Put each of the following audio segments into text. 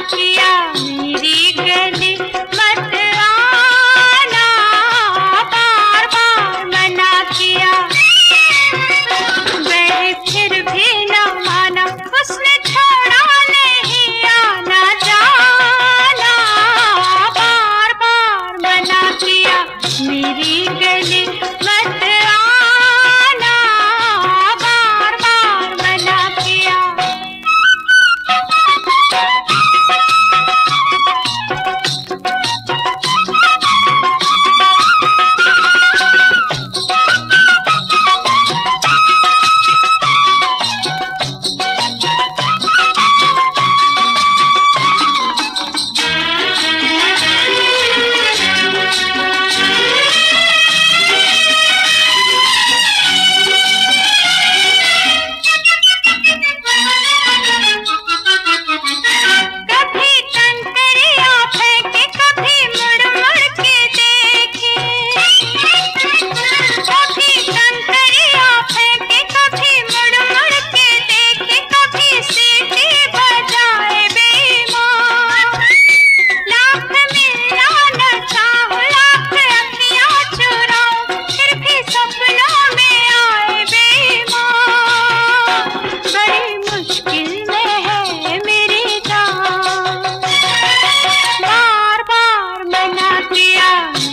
मेरी गली मत बार बार मना किया। मैं फिर भी न माना, उसने छोड़ा नहीं आना जाना बार बार मना किया मेरी गली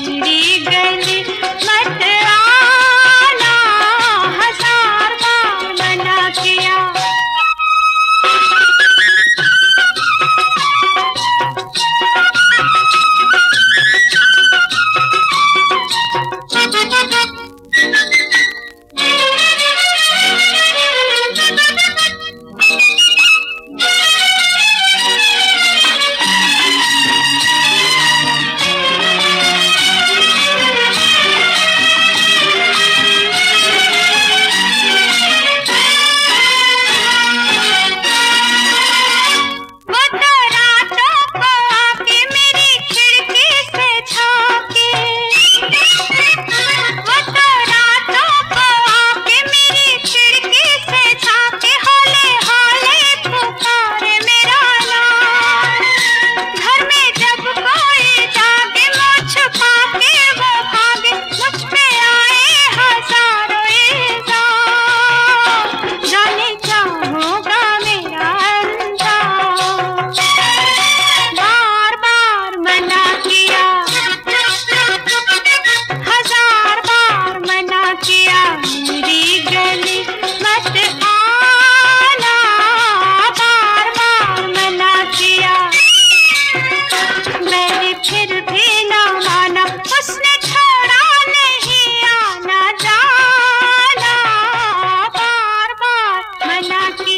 ಚಂಡೀಗ Jackie.